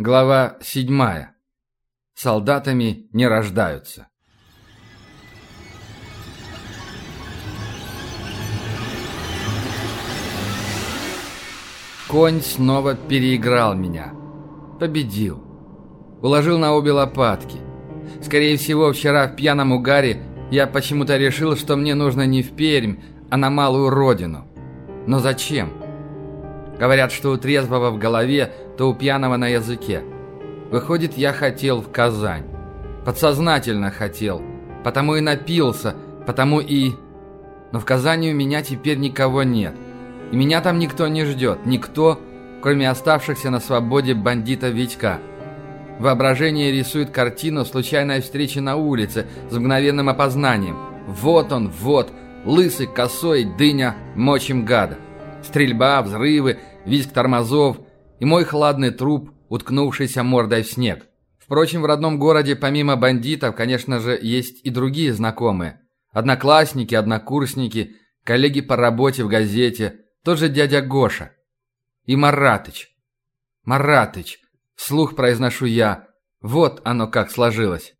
Глава седьмая. Солдатами не рождаются. Конь снова переиграл меня. Победил. Уложил на обе лопатки. Скорее всего, вчера в пьяном угаре я почему-то решил, что мне нужно не в Пермь, а на малую родину. Но зачем? Говорят, что у трезвого в голове, то у пьяного на языке. Выходит, я хотел в Казань. Подсознательно хотел. Потому и напился, потому и... Но в Казани у меня теперь никого нет. И меня там никто не ждет. Никто, кроме оставшихся на свободе бандита Витька. Воображение рисует картину случайной встречи на улице с мгновенным опознанием. Вот он, вот, лысый, косой, дыня, мочим гада. Стрельба, взрывы, визг тормозов и мой хладный труп, уткнувшийся мордой в снег. Впрочем, в родном городе помимо бандитов, конечно же, есть и другие знакомые. Одноклассники, однокурсники, коллеги по работе в газете, тот же дядя Гоша. И Маратыч. Маратыч, вслух произношу я. Вот оно как сложилось.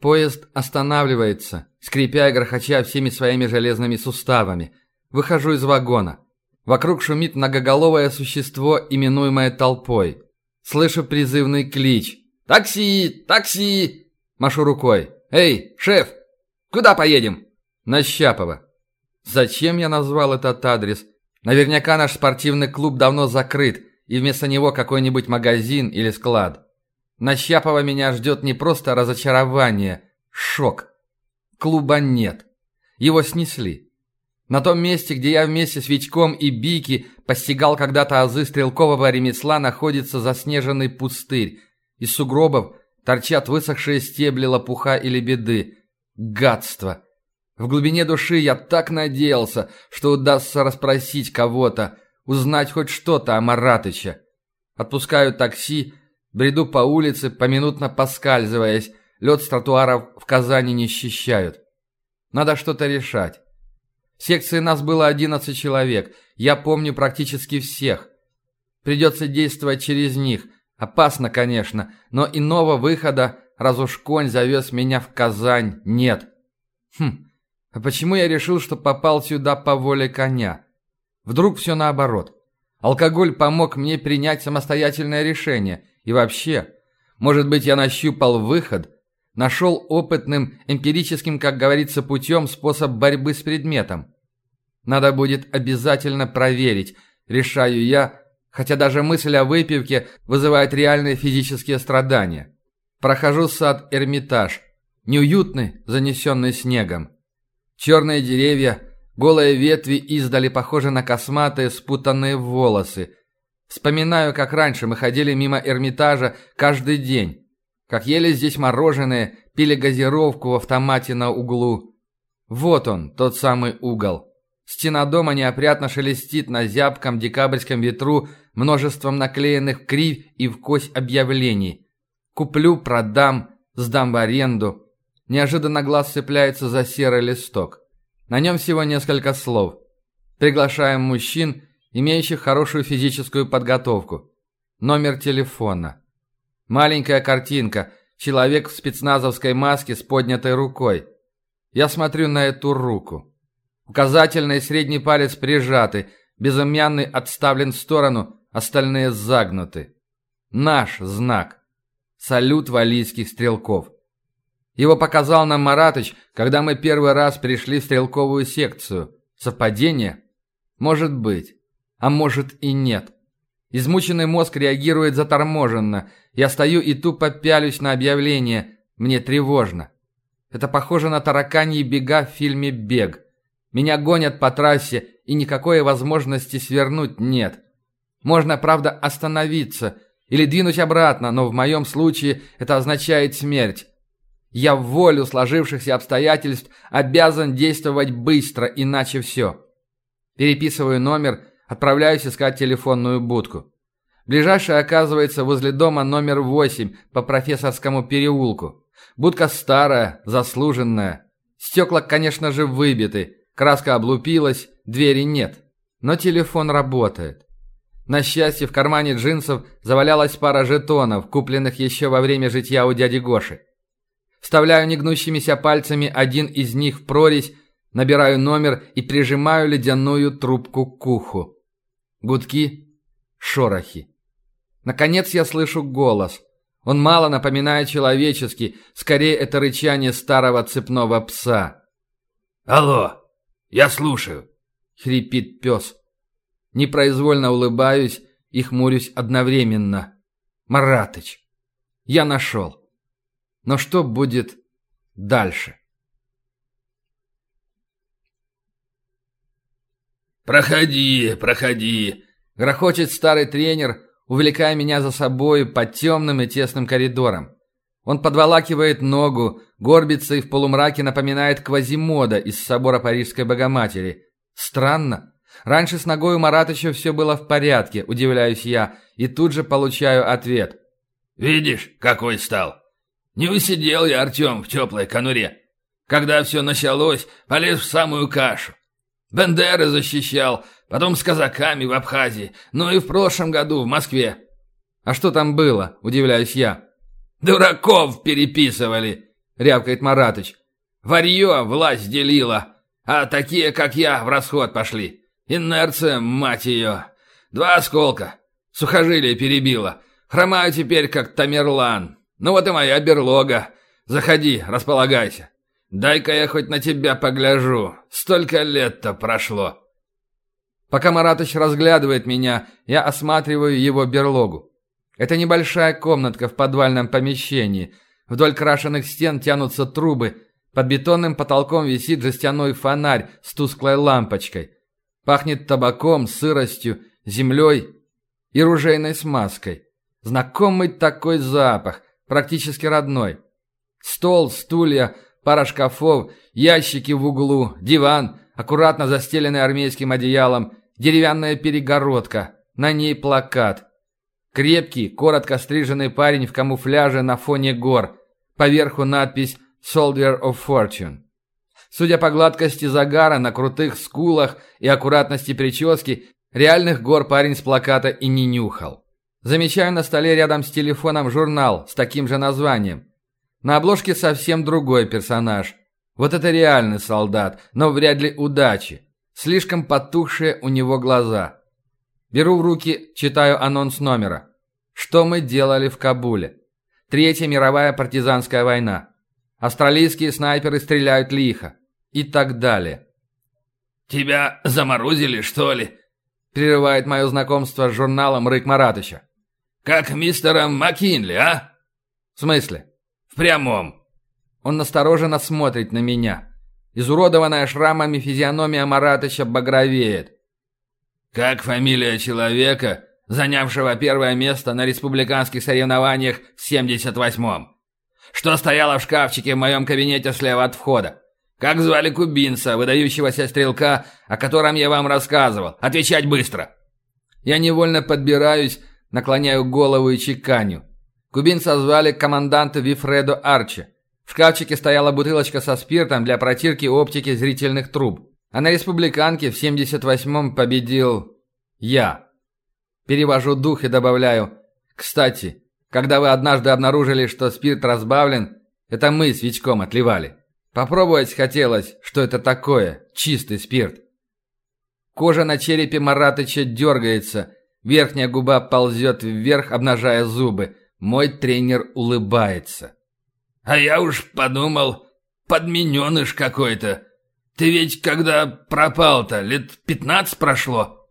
Поезд останавливается, скрипя и грохоча всеми своими железными суставами. Выхожу из вагона. Вокруг шумит многоголовое существо, именуемое толпой. Слышу призывный клич. «Такси! Такси!» Машу рукой. «Эй, шеф! Куда поедем?» «На Щапова». Зачем я назвал этот адрес? Наверняка наш спортивный клуб давно закрыт, и вместо него какой-нибудь магазин или склад. На Щапова меня ждет не просто разочарование, шок. Клуба нет. Его снесли. На том месте, где я вместе с Витьком и Бики постигал когда-то азы стрелкового ремесла, находится заснеженный пустырь. Из сугробов торчат высохшие стебли лопуха или беды. Гадство! В глубине души я так надеялся, что удастся расспросить кого-то, узнать хоть что-то о Маратыче. Отпускаю такси, бреду по улице, поминутно поскальзываясь, лед с тротуаров в Казани не счищают. Надо что-то решать. В секции нас было 11 человек. Я помню практически всех. Придется действовать через них. Опасно, конечно, но иного выхода, раз уж конь завез меня в Казань, нет. Хм, а почему я решил, что попал сюда по воле коня? Вдруг все наоборот. Алкоголь помог мне принять самостоятельное решение. И вообще, может быть, я нащупал выход – Нашел опытным, эмпирическим, как говорится, путем способ борьбы с предметом. Надо будет обязательно проверить, решаю я, хотя даже мысль о выпивке вызывает реальные физические страдания. Прохожу сад Эрмитаж, неуютный, занесенный снегом. Черные деревья, голые ветви издали похожи на косматые спутанные волосы. Вспоминаю, как раньше мы ходили мимо Эрмитажа каждый день. Как ели здесь мороженое, пили газировку в автомате на углу. Вот он, тот самый угол. Стена дома неопрятно шелестит на зябком декабрьском ветру множеством наклеенных кривь и в кость объявлений. Куплю, продам, сдам в аренду. Неожиданно глаз цепляется за серый листок. На нем всего несколько слов. Приглашаем мужчин, имеющих хорошую физическую подготовку. Номер телефона. Маленькая картинка. Человек в спецназовской маске с поднятой рукой. Я смотрю на эту руку. Указательный и средний палец прижаты, безымянный отставлен в сторону, остальные загнуты. Наш знак. Салют валийских стрелков. Его показал нам Маратыч, когда мы первый раз пришли в стрелковую секцию. Совпадение? Может быть. А может и нет. Измученный мозг реагирует заторможенно. Я стою и тупо пялюсь на объявление. Мне тревожно. Это похоже на тараканьи бега в фильме «Бег». Меня гонят по трассе, и никакой возможности свернуть нет. Можно, правда, остановиться или двинуть обратно, но в моем случае это означает смерть. Я в волю сложившихся обстоятельств обязан действовать быстро, иначе все. Переписываю номер Отправляюсь искать телефонную будку. Ближайшая оказывается возле дома номер 8 по профессорскому переулку. Будка старая, заслуженная. Стекла, конечно же, выбиты, краска облупилась, двери нет. Но телефон работает. На счастье, в кармане джинсов завалялась пара жетонов, купленных еще во время житья у дяди Гоши. Вставляю негнущимися пальцами один из них в прорезь, набираю номер и прижимаю ледяную трубку к уху. Гудки, шорохи. Наконец я слышу голос. Он мало напоминает человеческий, скорее это рычание старого цепного пса. «Алло, я слушаю», — хрипит пес. Непроизвольно улыбаюсь и хмурюсь одновременно. Маратыч. Я нашел. Но что будет дальше? «Проходи, проходи!» — грохочет старый тренер, увлекая меня за собой по темным и тесным коридорам. Он подволакивает ногу, горбится и в полумраке напоминает Квазимода из собора Парижской Богоматери. Странно. Раньше с ногой у Маратыча все было в порядке, удивляюсь я, и тут же получаю ответ. «Видишь, какой стал? Не усидел я, Артем, в теплой конуре. Когда все началось, полез в самую кашу. Бендеры защищал, потом с казаками в Абхазии, ну и в прошлом году в Москве». «А что там было?» – удивляюсь я. «Дураков переписывали!» – рявкает Маратыч. «Варье власть делила, а такие, как я, в расход пошли. Инерция, мать ее. Два осколка. Сухожилие перебило. Хромаю теперь, как Тамерлан. Ну вот и моя берлога. Заходи, располагайся. Дай-ка я хоть на тебя погляжу. Столько лет-то прошло». Пока Маратыч разглядывает меня, я осматриваю его берлогу. Это небольшая комнатка в подвальном помещении. Вдоль крашеных стен тянутся трубы. Под бетонным потолком висит жестяной фонарь с тусклой лампочкой. Пахнет табаком, сыростью, землей и ружейной смазкой. Знакомый такой запах, практически родной. Стол, стулья, пара шкафов, ящики в углу, диван, аккуратно застеленный армейским одеялом, деревянная перегородка, на ней плакат. Крепкий, коротко стриженный парень в камуфляже на фоне гор. Поверху надпись «Soldier of Fortune». Судя по гладкости загара на крутых скулах и аккуратности прически, реальных гор парень с плаката и не нюхал. Замечаю на столе рядом с телефоном журнал с таким же названием. На обложке совсем другой персонаж. Вот это реальный солдат, но вряд ли удачи. Слишком потухшие у него глаза. Беру в руки, читаю анонс номера. Что мы делали в Кабуле? Третья мировая партизанская война. Австралийские снайперы стреляют лихо. И так далее. «Тебя заморозили, что ли?» Прерывает мое знакомство с журналом Рык Маратыча. «Как мистера Маккинли, а?» «В смысле?» «В прямом». Он настороженно смотрит на меня. Изуродованная шрамами физиономия Маратыча багровеет. «Как фамилия человека, занявшего первое место на республиканских соревнованиях в 78-м?» Что стояло в шкафчике в моем кабинете слева от входа? Как звали кубинца, выдающегося стрелка, о котором я вам рассказывал? Отвечать быстро!» Я невольно подбираюсь, наклоняю голову и чеканю. Кубинца звали команданта Вифредо Арчи. В шкафчике стояла бутылочка со спиртом для протирки оптики зрительных труб. А на республиканке в 78-м победил я. Перевожу дух и добавляю «Кстати, когда вы однажды обнаружили, что спирт разбавлен, это мы с Вичком отливали. Попробовать хотелось, что это такое, чистый спирт. Кожа на черепе Маратыча дергается, верхняя губа ползет вверх, обнажая зубы. Мой тренер улыбается. «А я уж подумал, подмененыш какой-то. Ты ведь когда пропал-то, лет пятнадцать прошло?»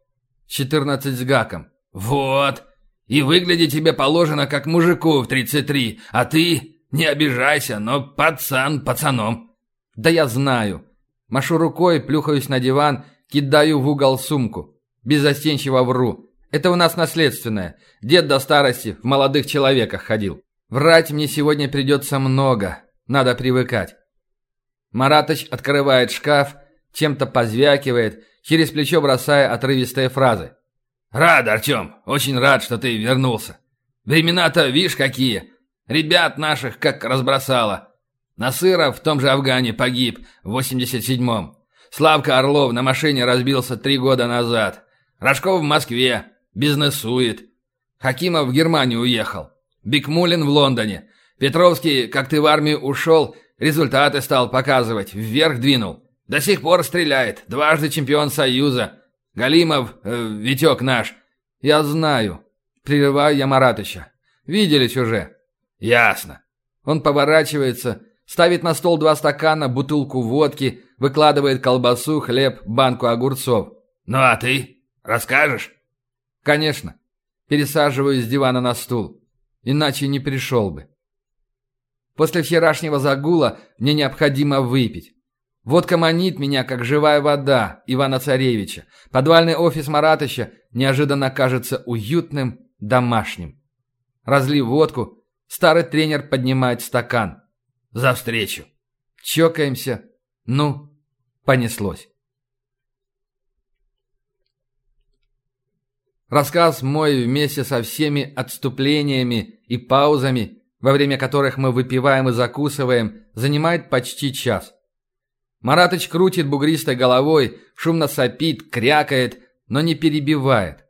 «Четырнадцать с гаком». «Вот. И выглядеть тебе положено как мужику в 33, а ты, не обижайся, но пацан пацаном». «Да я знаю». Машу рукой, плюхаюсь на диван, кидаю в угол сумку. Беззастенчиво вру. Это у нас наследственное. Дед до старости в молодых человеках ходил. Врать мне сегодня придется много. Надо привыкать. Маратыч открывает шкаф, чем-то позвякивает, через плечо бросая отрывистые фразы. «Рад, Артем, очень рад, что ты вернулся. Времена-то, видишь, какие. Ребят наших как разбросало. Насыров в том же Афгане погиб в 87-м. Славка Орлов на машине разбился три года назад. Рожков в Москве. Бизнесует. Хакимов в Германию уехал. Бикмулин в Лондоне. Петровский, как ты в армию ушел, результаты стал показывать, вверх двинул. До сих пор стреляет, дважды чемпион Союза. Галимов, э, Витек наш. Я знаю. Прерываю я Маратыча. Виделись уже. Ясно. Он поворачивается, ставит на стол два стакана, бутылку водки, выкладывает колбасу, хлеб, банку огурцов. «Ну а ты? Расскажешь?» «Конечно». Пересаживаюсь с дивана на стул. Иначе не пришел бы. После вчерашнего загула мне необходимо выпить. Водка манит меня, как живая вода Ивана Царевича. Подвальный офис Маратыча неожиданно кажется уютным, домашним. Разлив водку, старый тренер поднимает стакан. «За встречу!» Чокаемся. Ну, понеслось. Рассказ мой вместе со всеми отступлениями и паузами, во время которых мы выпиваем и закусываем, занимает почти час. Маратыч крутит бугристой головой, шумно сопит, крякает, но не перебивает.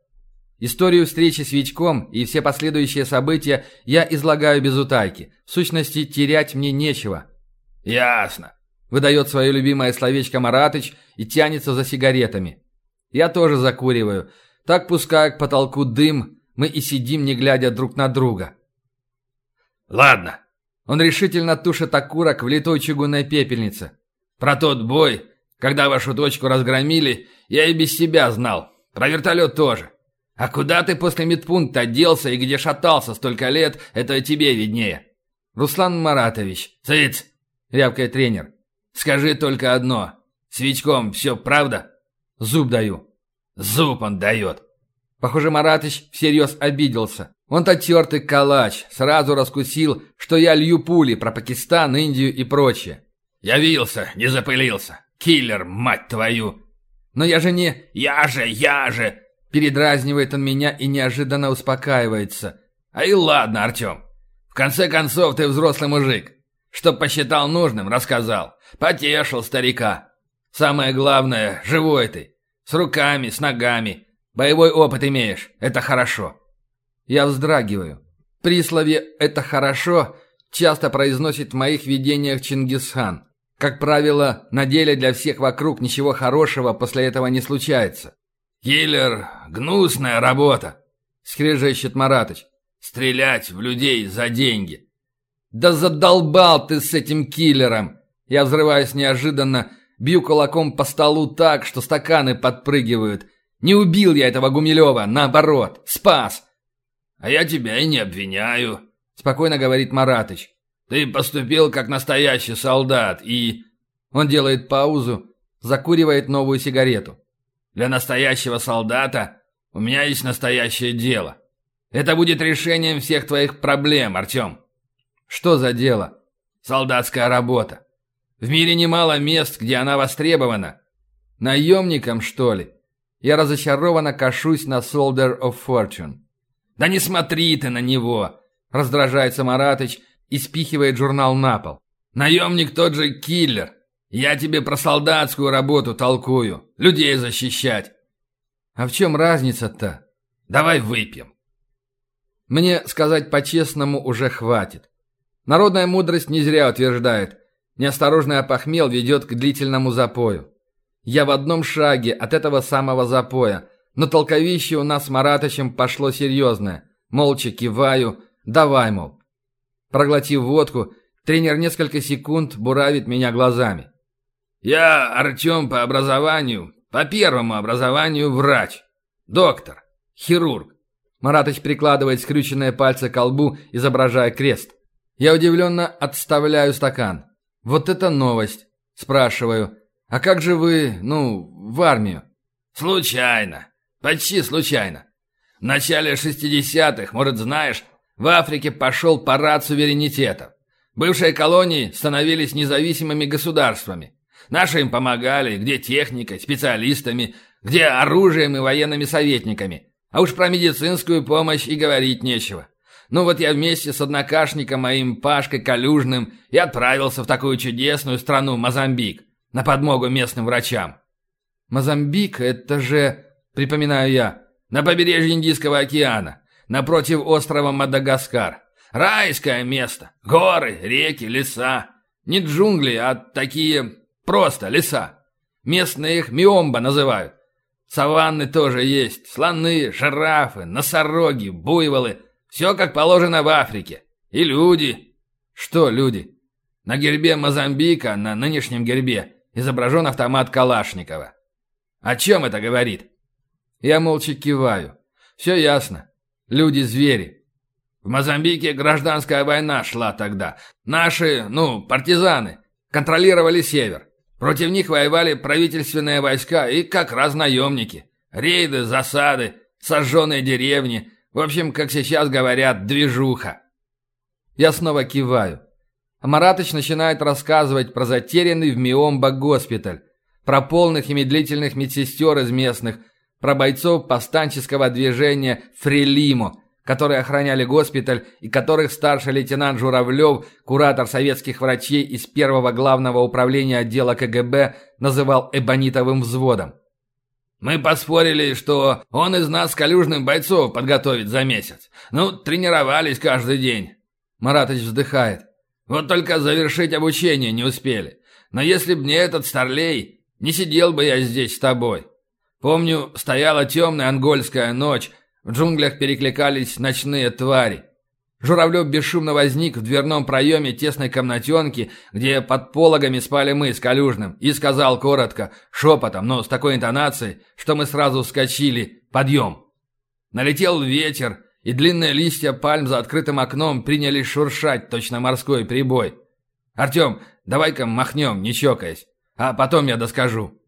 Историю встречи с Витьком и все последующие события я излагаю без утайки. В сущности, терять мне нечего. «Ясно», — выдает свое любимое словечко Маратыч и тянется за сигаретами. Я тоже закуриваю. Так, пуская к потолку дым, мы и сидим, не глядя друг на друга. «Ладно». Он решительно тушит окурок в литой чугунной пепельнице. Про тот бой, когда вашу дочку разгромили, я и без себя знал. Про вертолет тоже. А куда ты после медпункта делся и где шатался столько лет, это тебе виднее. Руслан Маратович. Цыц! Рявкает тренер. Скажи только одно. С Витьком все правда? Зуб даю. Зуб он дает. Похоже, Маратыч всерьез обиделся. Он-то тертый калач, сразу раскусил, что я лью пули про Пакистан, Индию и прочее. Явился, не запылился. Киллер, мать твою. Но я же не... Я же, я же. Передразнивает он меня и неожиданно успокаивается. А и ладно, Артем. В конце концов, ты взрослый мужик. Что посчитал нужным, рассказал. Потешил старика. Самое главное, живой ты. С руками, с ногами. Боевой опыт имеешь. Это хорошо. Я вздрагиваю. Присловие «это хорошо» часто произносит в моих видениях Чингисхан. Как правило, на деле для всех вокруг ничего хорошего после этого не случается. «Киллер — гнусная работа», — скрежещет Маратыч. «Стрелять в людей за деньги». «Да задолбал ты с этим киллером!» Я взрываюсь неожиданно, бью кулаком по столу так, что стаканы подпрыгивают. Не убил я этого Гумилева, наоборот, спас. «А я тебя и не обвиняю», — спокойно говорит Маратыч. Ты поступил как настоящий солдат и...» Он делает паузу, закуривает новую сигарету. «Для настоящего солдата у меня есть настоящее дело. Это будет решением всех твоих проблем, Артем». «Что за дело?» «Солдатская работа. В мире немало мест, где она востребована». «Наемником, что ли?» Я разочарованно кашусь на Soldier of Fortune. «Да не смотри ты на него!» Раздражается Маратыч и спихивает журнал на пол. «Наемник тот же киллер. Я тебе про солдатскую работу толкую. Людей защищать». «А в чем разница-то?» «Давай выпьем». Мне, сказать по-честному, уже хватит. Народная мудрость не зря утверждает. Неосторожный опохмел ведет к длительному запою. Я в одном шаге от этого самого запоя, но толковище у нас с Маратычем пошло серьезное. Молча киваю, давай, мол. Проглотив водку, тренер несколько секунд буравит меня глазами. «Я Артем по образованию, по первому образованию врач, доктор, хирург». Маратыч прикладывает скрюченные пальцы к лбу, изображая крест. Я удивленно отставляю стакан. «Вот это новость!» Спрашиваю. «А как же вы, ну, в армию?» «Случайно. Почти случайно. В начале шестидесятых, может, знаешь, в Африке пошел парад суверенитета. Бывшие колонии становились независимыми государствами. Наши им помогали, где техникой, специалистами, где оружием и военными советниками. А уж про медицинскую помощь и говорить нечего. Ну вот я вместе с однокашником моим Пашкой Калюжным и отправился в такую чудесную страну Мозамбик на подмогу местным врачам. Мозамбик — это же, припоминаю я, на побережье Индийского океана, напротив острова Мадагаскар. Райское место. Горы, реки, леса. Не джунгли, а такие просто леса. Местные их миомба называют. Саванны тоже есть. Слоны, жирафы, носороги, буйволы. Все как положено в Африке. И люди. Что люди? На гербе Мозамбика, на нынешнем гербе, изображен автомат Калашникова. О чем это говорит? Я молча киваю. Все ясно. Люди-звери. В Мозамбике гражданская война шла тогда. Наши, ну, партизаны, контролировали север. Против них воевали правительственные войска и как раз наемники. Рейды, засады, сожженные деревни. В общем, как сейчас говорят, движуха. Я снова киваю. Маратыч начинает рассказывать про затерянный в Миомбо госпиталь, про полных и медлительных медсестер из местных, про бойцов повстанческого движения «Фрелимо», которые охраняли госпиталь и которых старший лейтенант Журавлев, куратор советских врачей из первого главного управления отдела КГБ, называл «эбонитовым взводом». «Мы поспорили, что он из нас калюжных бойцов подготовит за месяц. Ну, тренировались каждый день». Маратыч вздыхает. «Вот только завершить обучение не успели. Но если б не этот старлей, не сидел бы я здесь с тобой. Помню, стояла темная ангольская ночь, в джунглях перекликались ночные твари. Журавлев бесшумно возник в дверном проеме тесной комнатенки, где под пологами спали мы с Калюжным, и сказал коротко, шепотом, но с такой интонацией, что мы сразу вскочили «Подъем!». Налетел ветер, и длинные листья пальм за открытым окном принялись шуршать, точно морской прибой. «Артем, давай-ка махнем, не чокаясь, а потом я доскажу».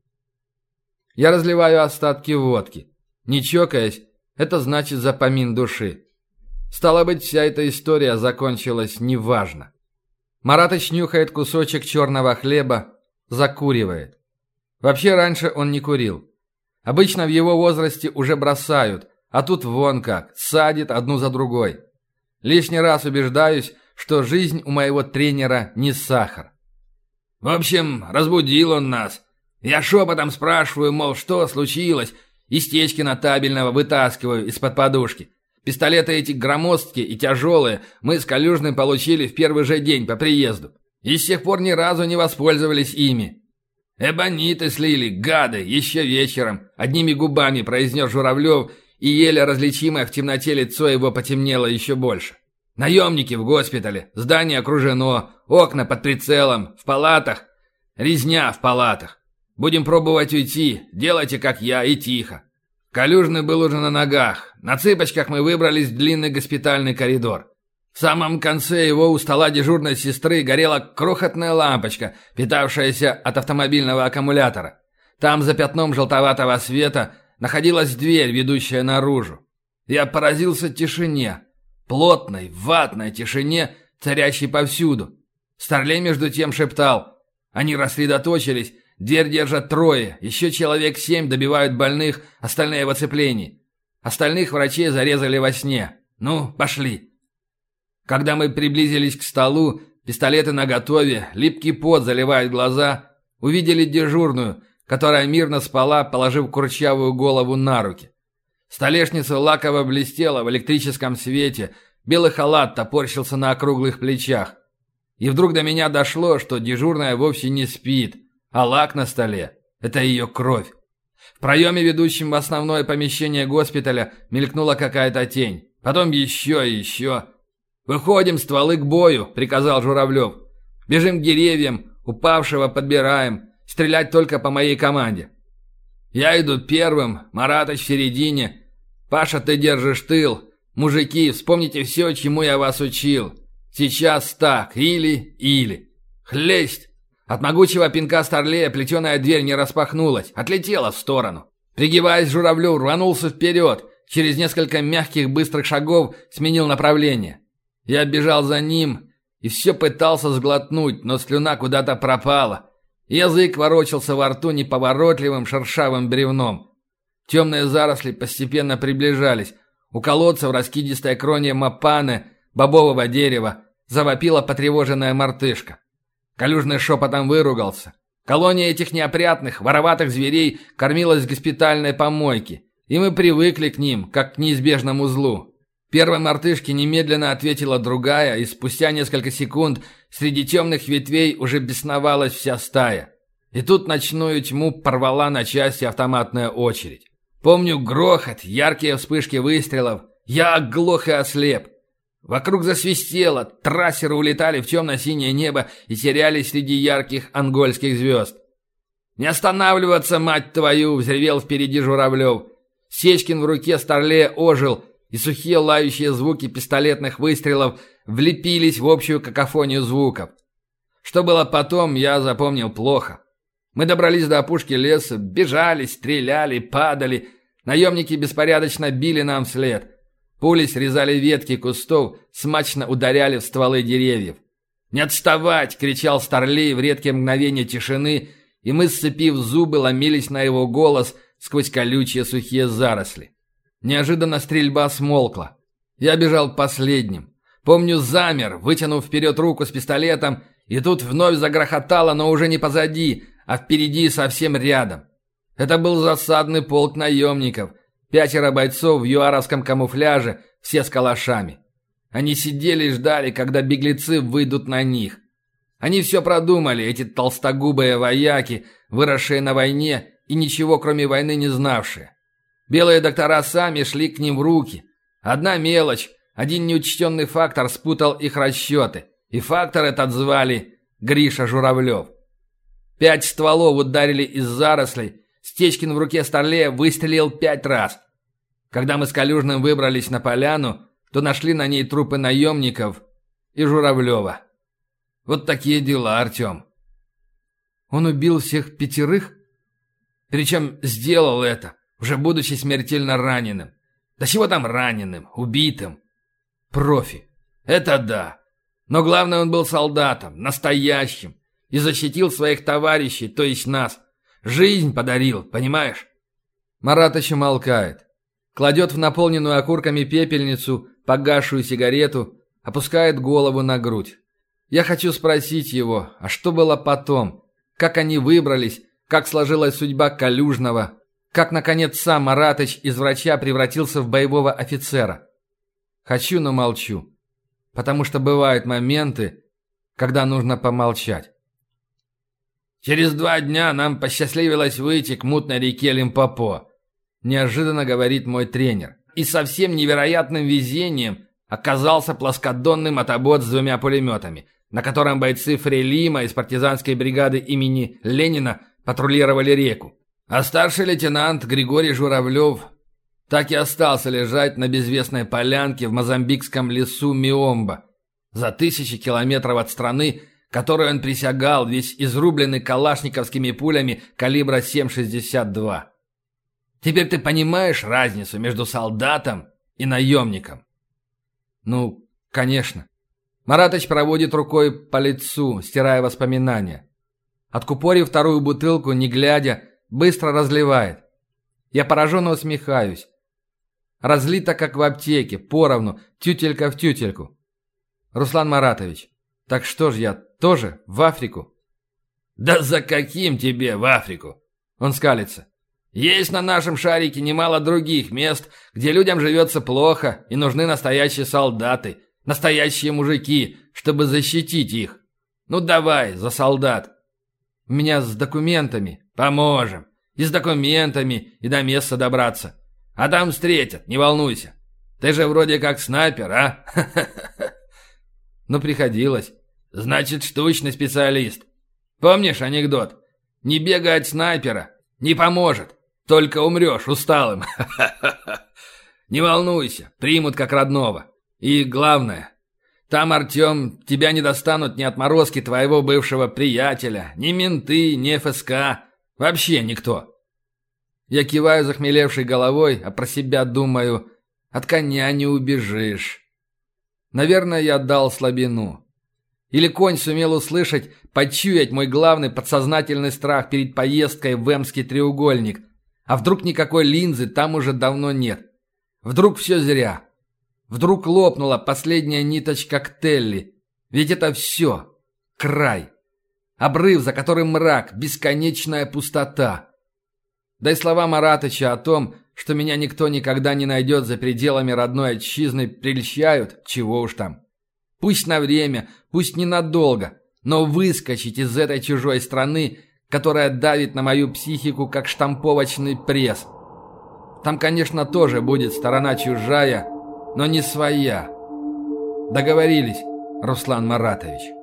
Я разливаю остатки водки. Не чокаясь, это значит запомин души. Стало быть, вся эта история закончилась неважно. Маратыч нюхает кусочек черного хлеба, закуривает. Вообще раньше он не курил. Обычно в его возрасте уже бросают, а тут вон как, садит одну за другой. Лишний раз убеждаюсь, что жизнь у моего тренера не сахар. В общем, разбудил он нас, я шепотом спрашиваю, мол, что случилось, и Стечкина табельного вытаскиваю из-под подушки. Пистолеты эти громоздкие и тяжелые мы с Калюжным получили в первый же день по приезду. И с тех пор ни разу не воспользовались ими. «Эбониты слили, гады, еще вечером», — одними губами произнес Журавлев, и еле различимое в темноте лицо его потемнело еще больше. «Наемники в госпитале, здание окружено, окна под прицелом, в палатах, резня в палатах. Будем пробовать уйти. Делайте, как я, и тихо». Калюжный был уже на ногах. На цыпочках мы выбрались в длинный госпитальный коридор. В самом конце его у стола дежурной сестры горела крохотная лампочка, питавшаяся от автомобильного аккумулятора. Там за пятном желтоватого света находилась дверь, ведущая наружу. Я поразился тишине. Плотной, ватной тишине, царящей повсюду. Старлей между тем шептал. Они рассредоточились Дверь держат трое, еще человек семь добивают больных, остальные в оцеплении. Остальных врачей зарезали во сне. Ну, пошли. Когда мы приблизились к столу, пистолеты наготове, липкий пот заливает глаза, увидели дежурную, которая мирно спала, положив курчавую голову на руки. Столешница лаково блестела в электрическом свете, белый халат топорщился на округлых плечах. И вдруг до меня дошло, что дежурная вовсе не спит – а лак на столе – это ее кровь. В проеме, ведущем в основное помещение госпиталя, мелькнула какая-то тень. Потом еще и еще. «Выходим, стволы к бою», – приказал Журавлев. «Бежим к деревьям, упавшего подбираем. Стрелять только по моей команде». «Я иду первым, Маратыч в середине. Паша, ты держишь тыл. Мужики, вспомните все, чему я вас учил. Сейчас так, или-или. Хлесть!» От могучего пинка старлея плетеная дверь не распахнулась, отлетела в сторону. Пригибаясь, журавлю рванулся вперед, через несколько мягких быстрых шагов сменил направление. Я бежал за ним и все пытался сглотнуть, но слюна куда-то пропала. Язык ворочался во рту неповоротливым шершавым бревном. Темные заросли постепенно приближались. У колодца в раскидистой кроне мапаны, бобового дерева, завопила потревоженная мартышка. Калюжный шепотом выругался. Колония этих неопрятных, вороватых зверей кормилась в госпитальной помойке. И мы привыкли к ним, как к неизбежному злу. Первой мартышке немедленно ответила другая, и спустя несколько секунд среди темных ветвей уже бесновалась вся стая. И тут ночную тьму порвала на части автоматная очередь. Помню грохот, яркие вспышки выстрелов. Я оглох и ослеп. Вокруг засвистело, трассеры улетали в темно-синее небо и терялись среди ярких ангольских звезд. «Не останавливаться, мать твою!» — взревел впереди Журавлев. Сечкин в руке старлея ожил, и сухие лающие звуки пистолетных выстрелов влепились в общую какофонию звуков. Что было потом, я запомнил плохо. Мы добрались до опушки леса, бежали, стреляли, падали. Наемники беспорядочно били нам вслед. Пули срезали ветки кустов, смачно ударяли в стволы деревьев. «Не отставать!» — кричал Старлей в редкие мгновения тишины, и мы, сцепив зубы, ломились на его голос сквозь колючие сухие заросли. Неожиданно стрельба смолкла. Я бежал последним. Помню, замер, вытянув вперед руку с пистолетом, и тут вновь загрохотало, но уже не позади, а впереди совсем рядом. Это был засадный полк наемников, Пятеро бойцов в юаровском камуфляже, все с калашами. Они сидели и ждали, когда беглецы выйдут на них. Они все продумали, эти толстогубые вояки, выросшие на войне и ничего кроме войны не знавшие. Белые доктора сами шли к ним в руки. Одна мелочь, один неучтенный фактор спутал их расчеты. И фактор этот звали Гриша Журавлев. Пять стволов ударили из зарослей, Стечкин в руке Старлея выстрелил пять раз. Когда мы с Калюжным выбрались на поляну, то нашли на ней трупы наемников и Журавлева. Вот такие дела, Артем. Он убил всех пятерых? Причем сделал это, уже будучи смертельно раненым. Да чего там раненым, убитым? Профи. Это да. Но главное, он был солдатом, настоящим, и защитил своих товарищей, то есть нас – Жизнь подарил, понимаешь?» Маратыч молкает. Кладет в наполненную окурками пепельницу погасшую сигарету, опускает голову на грудь. Я хочу спросить его, а что было потом? Как они выбрались? Как сложилась судьба Калюжного? Как, наконец, сам Маратыч из врача превратился в боевого офицера? Хочу, но молчу. Потому что бывают моменты, когда нужно помолчать. Через два дня нам посчастливилось выйти к мутной реке Лимпопо. Неожиданно говорит мой тренер. И совсем невероятным везением оказался плоскодонный мотобот с двумя пулеметами, на котором бойцы Фрелима из партизанской бригады имени Ленина патрулировали реку. А старший лейтенант Григорий Журавлев так и остался лежать на безвестной полянке в мозамбикском лесу Миомба, за тысячи километров от страны, которой он присягал, весь изрубленный калашниковскими пулями калибра 7,62. Теперь ты понимаешь разницу между солдатом и наемником? Ну, конечно. Маратыч проводит рукой по лицу, стирая воспоминания. Откупорив вторую бутылку, не глядя, быстро разливает. Я пораженно усмехаюсь. Разлито, как в аптеке, поровну, тютелька в тютельку. Руслан Маратович, так что ж я тоже в Африку? Да за каким тебе в Африку? Он скалится. Есть на нашем шарике немало других мест, где людям живется плохо и нужны настоящие солдаты, настоящие мужики, чтобы защитить их. Ну давай, за солдат. У меня с документами. Поможем. И с документами, и до места добраться. А там встретят, не волнуйся. Ты же вроде как снайпер, а? Ну, приходилось. Значит, штучный специалист. Помнишь анекдот? Не бегай от снайпера. Не поможет. Только умрешь усталым. Не волнуйся, примут как родного. И главное, там, Артем, тебя не достанут ни отморозки твоего бывшего приятеля, ни менты, ни ФСК. Вообще никто. Я киваю захмелевшей головой, а про себя думаю, от коня не убежишь. Наверное, я дал слабину. Или конь сумел услышать, почуять мой главный подсознательный страх перед поездкой в Эмский треугольник. А вдруг никакой линзы там уже давно нет? Вдруг все зря? Вдруг лопнула последняя ниточка к Телли? Ведь это все. Край. Обрыв, за которым мрак, бесконечная пустота. Да и слова Маратыча о том, что меня никто никогда не найдет за пределами родной отчизны, прельщают, чего уж там. Пусть на время, пусть ненадолго, но выскочить из этой чужой страны, которая давит на мою психику, как штамповочный пресс. Там, конечно, тоже будет сторона чужая, но не своя. Договорились, Руслан Маратович.